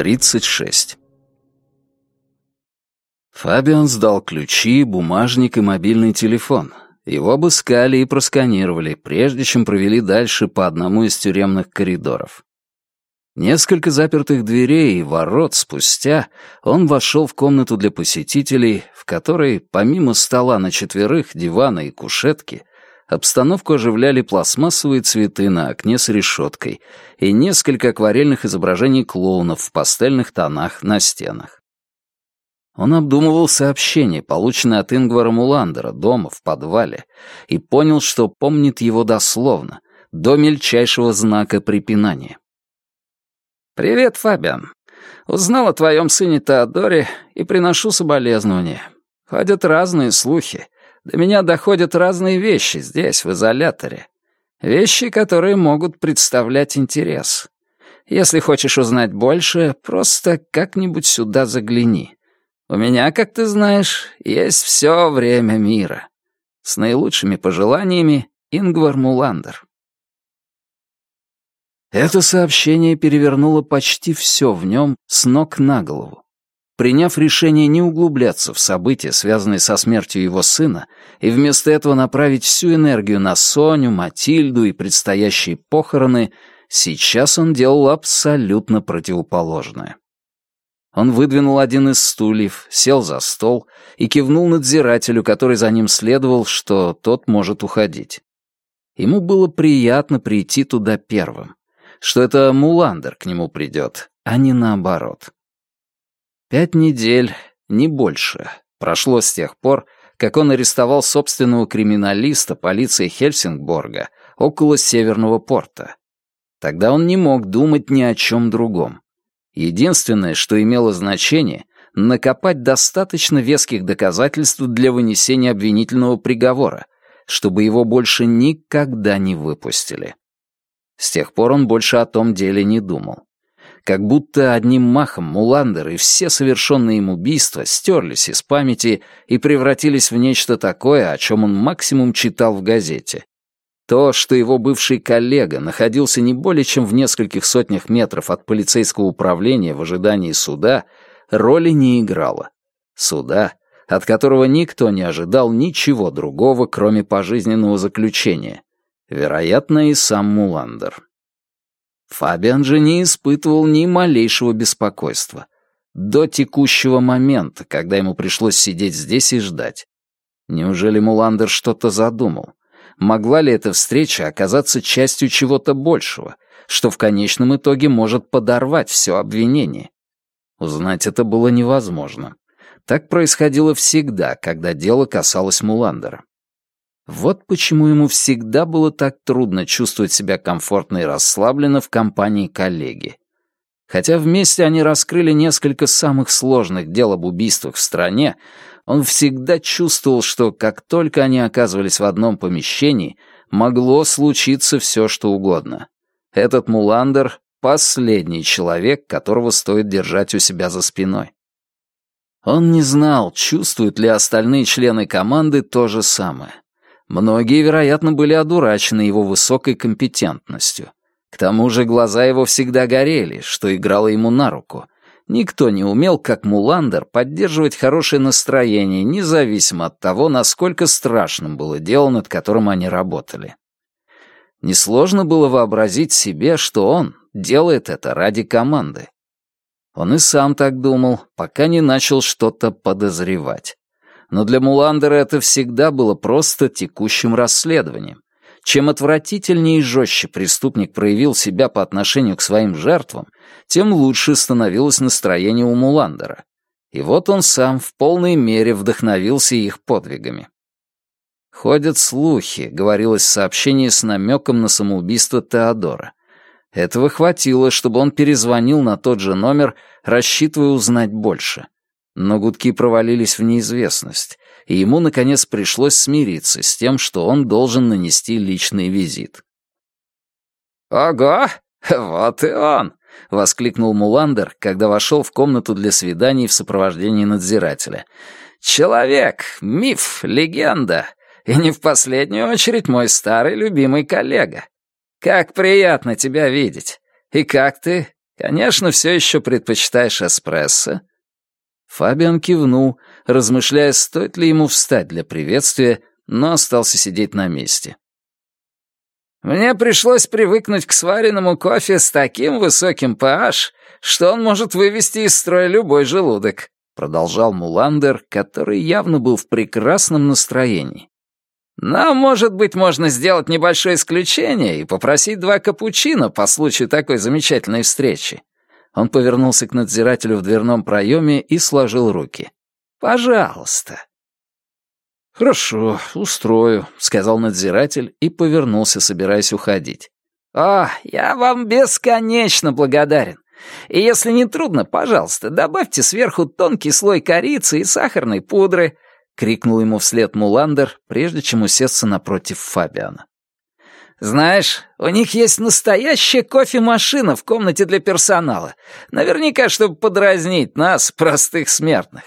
36. Фабиан сдал ключи, бумажник и мобильный телефон. Его обыскали и просканировали, прежде чем провели дальше по одному из тюремных коридоров. Несколько запертых дверей и ворот спустя он вошел в комнату для посетителей, в которой, помимо стола на четверых, дивана и кушетки, обстановку оживляли пластмассовые цветы на окне с решеткой и несколько акварельных изображений клоунов в пастельных тонах на стенах. Он обдумывал сообщение, полученное от Ингвара Муландера дома, в подвале, и понял, что помнит его дословно, до мельчайшего знака препинания. «Привет, Фабиан. Узнал о твоем сыне Теодоре и приношу соболезнования. Ходят разные слухи. До меня доходят разные вещи здесь, в изоляторе. Вещи, которые могут представлять интерес. Если хочешь узнать больше, просто как-нибудь сюда загляни. У меня, как ты знаешь, есть все время мира. С наилучшими пожеланиями, Ингвар Муландер. Это сообщение перевернуло почти все в нем с ног на голову. Приняв решение не углубляться в события, связанные со смертью его сына, и вместо этого направить всю энергию на Соню, Матильду и предстоящие похороны, сейчас он делал абсолютно противоположное. Он выдвинул один из стульев, сел за стол и кивнул надзирателю, который за ним следовал, что тот может уходить. Ему было приятно прийти туда первым что это Муландер к нему придет, а не наоборот. Пять недель, не больше, прошло с тех пор, как он арестовал собственного криминалиста полиции Хельсингборга около Северного порта. Тогда он не мог думать ни о чем другом. Единственное, что имело значение, накопать достаточно веских доказательств для вынесения обвинительного приговора, чтобы его больше никогда не выпустили. С тех пор он больше о том деле не думал. Как будто одним махом Муландер и все совершенные им убийства стерлись из памяти и превратились в нечто такое, о чем он максимум читал в газете. То, что его бывший коллега находился не более чем в нескольких сотнях метров от полицейского управления в ожидании суда, роли не играло. Суда, от которого никто не ожидал ничего другого, кроме пожизненного заключения, Вероятно, и сам Муландер. Фабиан же не испытывал ни малейшего беспокойства. До текущего момента, когда ему пришлось сидеть здесь и ждать. Неужели Муландер что-то задумал? Могла ли эта встреча оказаться частью чего-то большего, что в конечном итоге может подорвать все обвинение? Узнать это было невозможно. Так происходило всегда, когда дело касалось Муландера. Вот почему ему всегда было так трудно чувствовать себя комфортно и расслабленно в компании коллеги. Хотя вместе они раскрыли несколько самых сложных дел об убийствах в стране, он всегда чувствовал, что как только они оказывались в одном помещении, могло случиться все, что угодно. Этот Муландер — последний человек, которого стоит держать у себя за спиной. Он не знал, чувствуют ли остальные члены команды то же самое. Многие, вероятно, были одурачены его высокой компетентностью. К тому же глаза его всегда горели, что играло ему на руку. Никто не умел, как Муландер, поддерживать хорошее настроение, независимо от того, насколько страшным было дело, над которым они работали. Несложно было вообразить себе, что он делает это ради команды. Он и сам так думал, пока не начал что-то подозревать но для Муландера это всегда было просто текущим расследованием. Чем отвратительнее и жестче преступник проявил себя по отношению к своим жертвам, тем лучше становилось настроение у Муландера. И вот он сам в полной мере вдохновился их подвигами. «Ходят слухи», — говорилось в сообщении с намеком на самоубийство Теодора. Этого хватило, чтобы он перезвонил на тот же номер, рассчитывая узнать больше. Но гудки провалились в неизвестность, и ему, наконец, пришлось смириться с тем, что он должен нанести личный визит. «Ого! Вот и он!» — воскликнул Муландер, когда вошел в комнату для свиданий в сопровождении надзирателя. «Человек, миф, легенда, и не в последнюю очередь мой старый любимый коллега. Как приятно тебя видеть! И как ты? Конечно, все еще предпочитаешь эспрессо?» Фабиан кивнул, размышляя, стоит ли ему встать для приветствия, но остался сидеть на месте. «Мне пришлось привыкнуть к сваренному кофе с таким высоким pH, что он может вывести из строя любой желудок», продолжал Муландер, который явно был в прекрасном настроении. «Но, может быть, можно сделать небольшое исключение и попросить два капучино по случаю такой замечательной встречи». Он повернулся к надзирателю в дверном проеме и сложил руки. «Пожалуйста». «Хорошо, устрою», — сказал надзиратель и повернулся, собираясь уходить. «О, я вам бесконечно благодарен. И если не трудно, пожалуйста, добавьте сверху тонкий слой корицы и сахарной пудры», — крикнул ему вслед Муландер, прежде чем усесться напротив Фабиана. «Знаешь, у них есть настоящая кофемашина в комнате для персонала. Наверняка, чтобы подразнить нас, простых смертных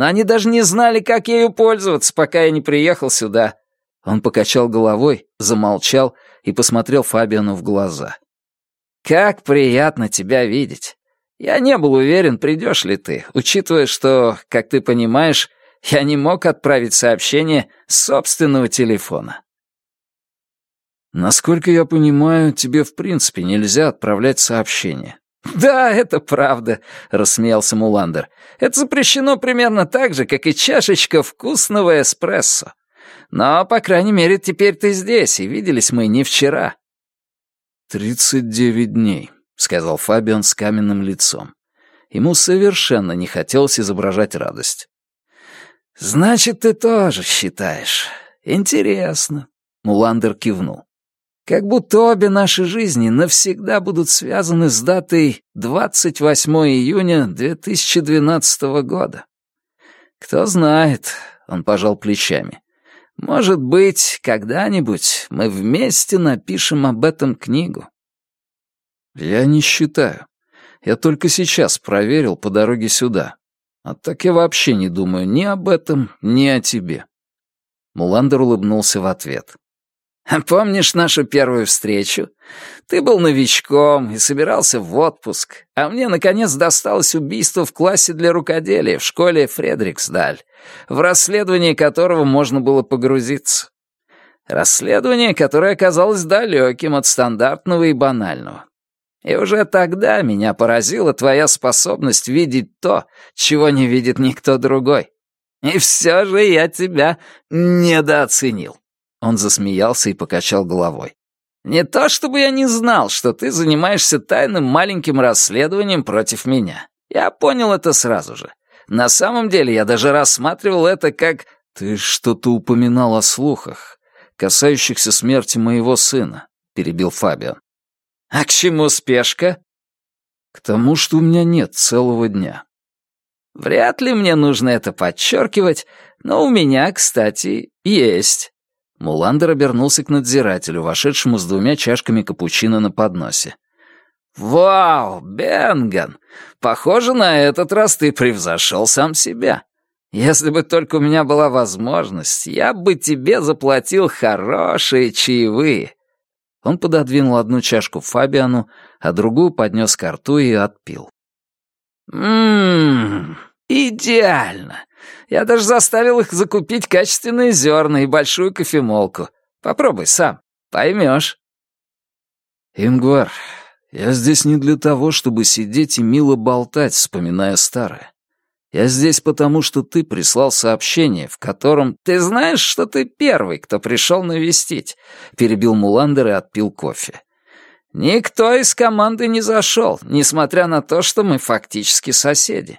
но они даже не знали, как ею пользоваться, пока я не приехал сюда». Он покачал головой, замолчал и посмотрел Фабиану в глаза. «Как приятно тебя видеть. Я не был уверен, придешь ли ты, учитывая, что, как ты понимаешь, я не мог отправить сообщение с собственного телефона». «Насколько я понимаю, тебе в принципе нельзя отправлять сообщение. «Да, это правда», — рассмеялся Муландер. «Это запрещено примерно так же, как и чашечка вкусного эспрессо. Но, по крайней мере, теперь ты здесь, и виделись мы не вчера». «Тридцать девять дней», — сказал Фабиан с каменным лицом. Ему совершенно не хотелось изображать радость. «Значит, ты тоже считаешь. Интересно», — Муландер кивнул. Как будто обе наши жизни навсегда будут связаны с датой 28 июня 2012 года. Кто знает, он пожал плечами. Может быть, когда-нибудь мы вместе напишем об этом книгу. Я не считаю. Я только сейчас проверил по дороге сюда. А так я вообще не думаю ни об этом, ни о тебе. Муландер улыбнулся в ответ. Помнишь нашу первую встречу? Ты был новичком и собирался в отпуск, а мне, наконец, досталось убийство в классе для рукоделия в школе Фредриксдаль, в расследовании которого можно было погрузиться. Расследование, которое оказалось далеким от стандартного и банального. И уже тогда меня поразила твоя способность видеть то, чего не видит никто другой. И все же я тебя недооценил. Он засмеялся и покачал головой. «Не то чтобы я не знал, что ты занимаешься тайным маленьким расследованием против меня. Я понял это сразу же. На самом деле я даже рассматривал это как...» «Ты что-то упоминал о слухах, касающихся смерти моего сына», — перебил Фабиан. «А к чему спешка?» «К тому, что у меня нет целого дня». «Вряд ли мне нужно это подчеркивать, но у меня, кстати, есть». Муландер обернулся к надзирателю, вошедшему с двумя чашками капучино на подносе. «Вау, Бенган! Похоже, на этот раз ты превзошел сам себя. Если бы только у меня была возможность, я бы тебе заплатил хорошие чаевые». Он пододвинул одну чашку Фабиану, а другую поднес к рту и отпил. «Ммм, идеально! Я даже заставил их закупить качественные зерна и большую кофемолку. Попробуй сам, поймешь. Ингвар, я здесь не для того, чтобы сидеть и мило болтать, вспоминая старое. Я здесь потому, что ты прислал сообщение, в котором... Ты знаешь, что ты первый, кто пришел навестить? Перебил Муландер и отпил кофе. Никто из команды не зашел, несмотря на то, что мы фактически соседи.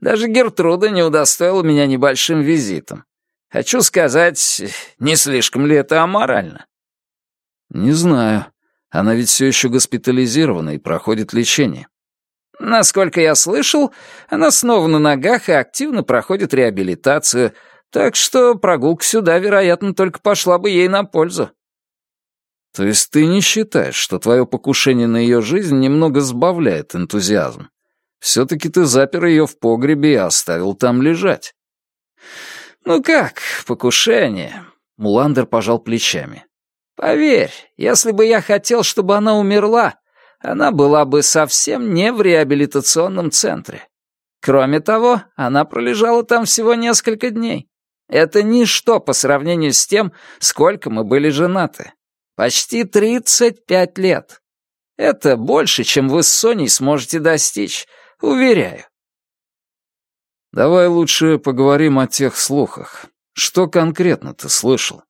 Даже Гертруда не удостоила меня небольшим визитом. Хочу сказать, не слишком ли это аморально? Не знаю. Она ведь все еще госпитализирована и проходит лечение. Насколько я слышал, она снова на ногах и активно проходит реабилитацию, так что прогулка сюда, вероятно, только пошла бы ей на пользу. То есть ты не считаешь, что твое покушение на ее жизнь немного сбавляет энтузиазм? Все-таки ты запер ее в погребе и оставил там лежать». «Ну как, покушение?» Муландер пожал плечами. «Поверь, если бы я хотел, чтобы она умерла, она была бы совсем не в реабилитационном центре. Кроме того, она пролежала там всего несколько дней. Это ничто по сравнению с тем, сколько мы были женаты. Почти 35 лет. Это больше, чем вы с Соней сможете достичь, уверяю. Давай лучше поговорим о тех слухах. Что конкретно ты слышал?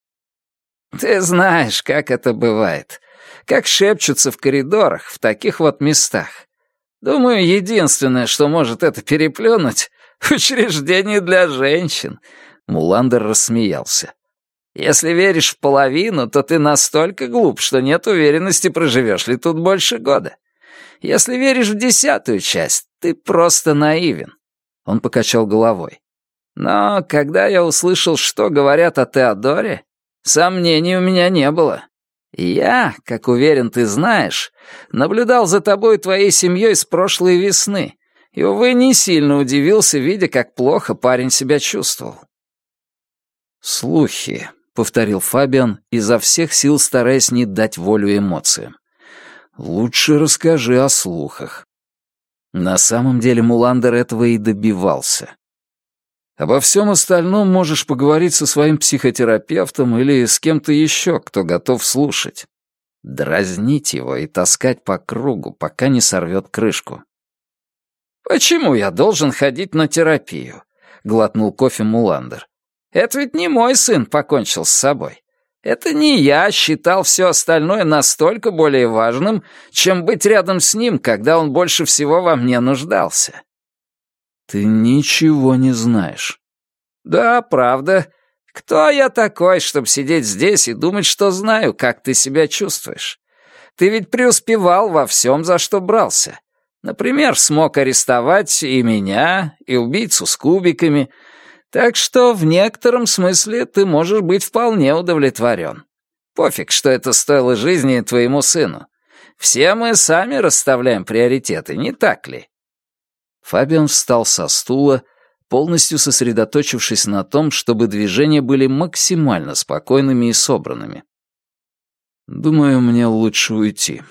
Ты знаешь, как это бывает. Как шепчутся в коридорах, в таких вот местах. Думаю, единственное, что может это переплюнуть — учреждение для женщин. Муландер рассмеялся. Если веришь в половину, то ты настолько глуп, что нет уверенности, проживешь ли тут больше года. Если веришь в десятую часть, ты просто наивен. Он покачал головой. Но когда я услышал, что говорят о Теодоре, сомнений у меня не было. Я, как уверен ты знаешь, наблюдал за тобой и твоей семьей с прошлой весны, и, увы, не сильно удивился, видя, как плохо парень себя чувствовал. «Слухи», — повторил Фабиан, изо всех сил стараясь не дать волю эмоциям. «Лучше расскажи о слухах». На самом деле Муландер этого и добивался. Обо всем остальном можешь поговорить со своим психотерапевтом или с кем-то еще, кто готов слушать. Дразнить его и таскать по кругу, пока не сорвет крышку. «Почему я должен ходить на терапию?» — глотнул кофе Муландер. «Это ведь не мой сын покончил с собой. Это не я считал все остальное настолько более важным, чем быть рядом с ним, когда он больше всего во мне нуждался. «Ты ничего не знаешь». «Да, правда. Кто я такой, чтобы сидеть здесь и думать, что знаю, как ты себя чувствуешь? Ты ведь преуспевал во всем, за что брался. Например, смог арестовать и меня, и убийцу с кубиками. Так что в некотором смысле ты можешь быть вполне удовлетворен. Пофиг, что это стоило жизни твоему сыну. Все мы сами расставляем приоритеты, не так ли? Фабиан встал со стула, полностью сосредоточившись на том, чтобы движения были максимально спокойными и собранными. «Думаю, мне лучше уйти».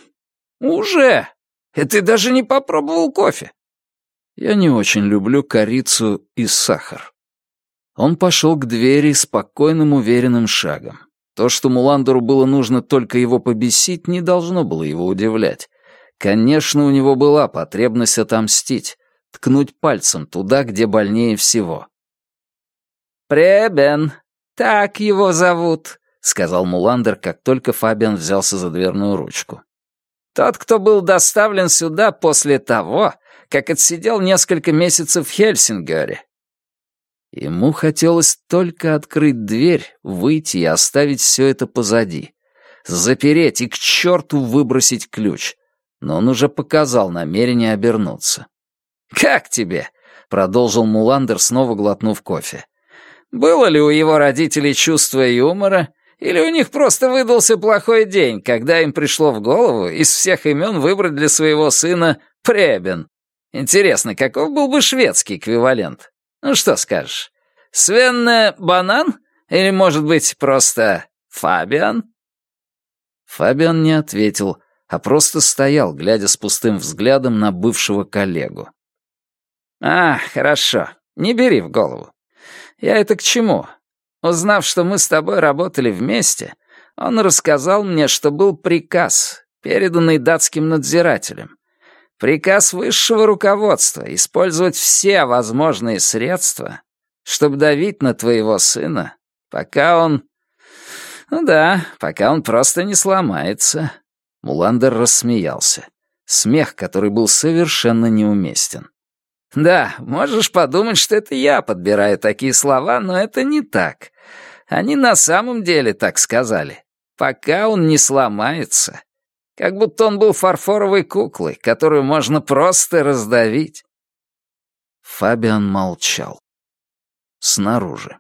«Уже? И ты даже не попробовал кофе?» «Я не очень люблю корицу и сахар». Он пошел к двери спокойным, уверенным шагом. То, что Муландеру было нужно только его побесить, не должно было его удивлять. Конечно, у него была потребность отомстить, ткнуть пальцем туда, где больнее всего. «Пребен, так его зовут», — сказал Муландер, как только Фабиан взялся за дверную ручку. «Тот, кто был доставлен сюда после того, как отсидел несколько месяцев в Хельсингере». Ему хотелось только открыть дверь, выйти и оставить все это позади. Запереть и к черту выбросить ключ. Но он уже показал намерение обернуться. «Как тебе?» — продолжил Муландер, снова глотнув кофе. «Было ли у его родителей чувство юмора, или у них просто выдался плохой день, когда им пришло в голову из всех имен выбрать для своего сына Пребен? Интересно, каков был бы шведский эквивалент? Ну что скажешь, Свенне Банан? Или, может быть, просто Фабиан?» Фабиан не ответил, а просто стоял, глядя с пустым взглядом на бывшего коллегу. «А, хорошо. Не бери в голову. Я это к чему? Узнав, что мы с тобой работали вместе, он рассказал мне, что был приказ, переданный датским надзирателем. Приказ высшего руководства использовать все возможные средства, чтобы давить на твоего сына, пока он... Ну да, пока он просто не сломается». Муландер рассмеялся. Смех, который был совершенно неуместен. Да, можешь подумать, что это я подбираю такие слова, но это не так. Они на самом деле так сказали. Пока он не сломается. Как будто он был фарфоровой куклой, которую можно просто раздавить. Фабиан молчал. Снаружи.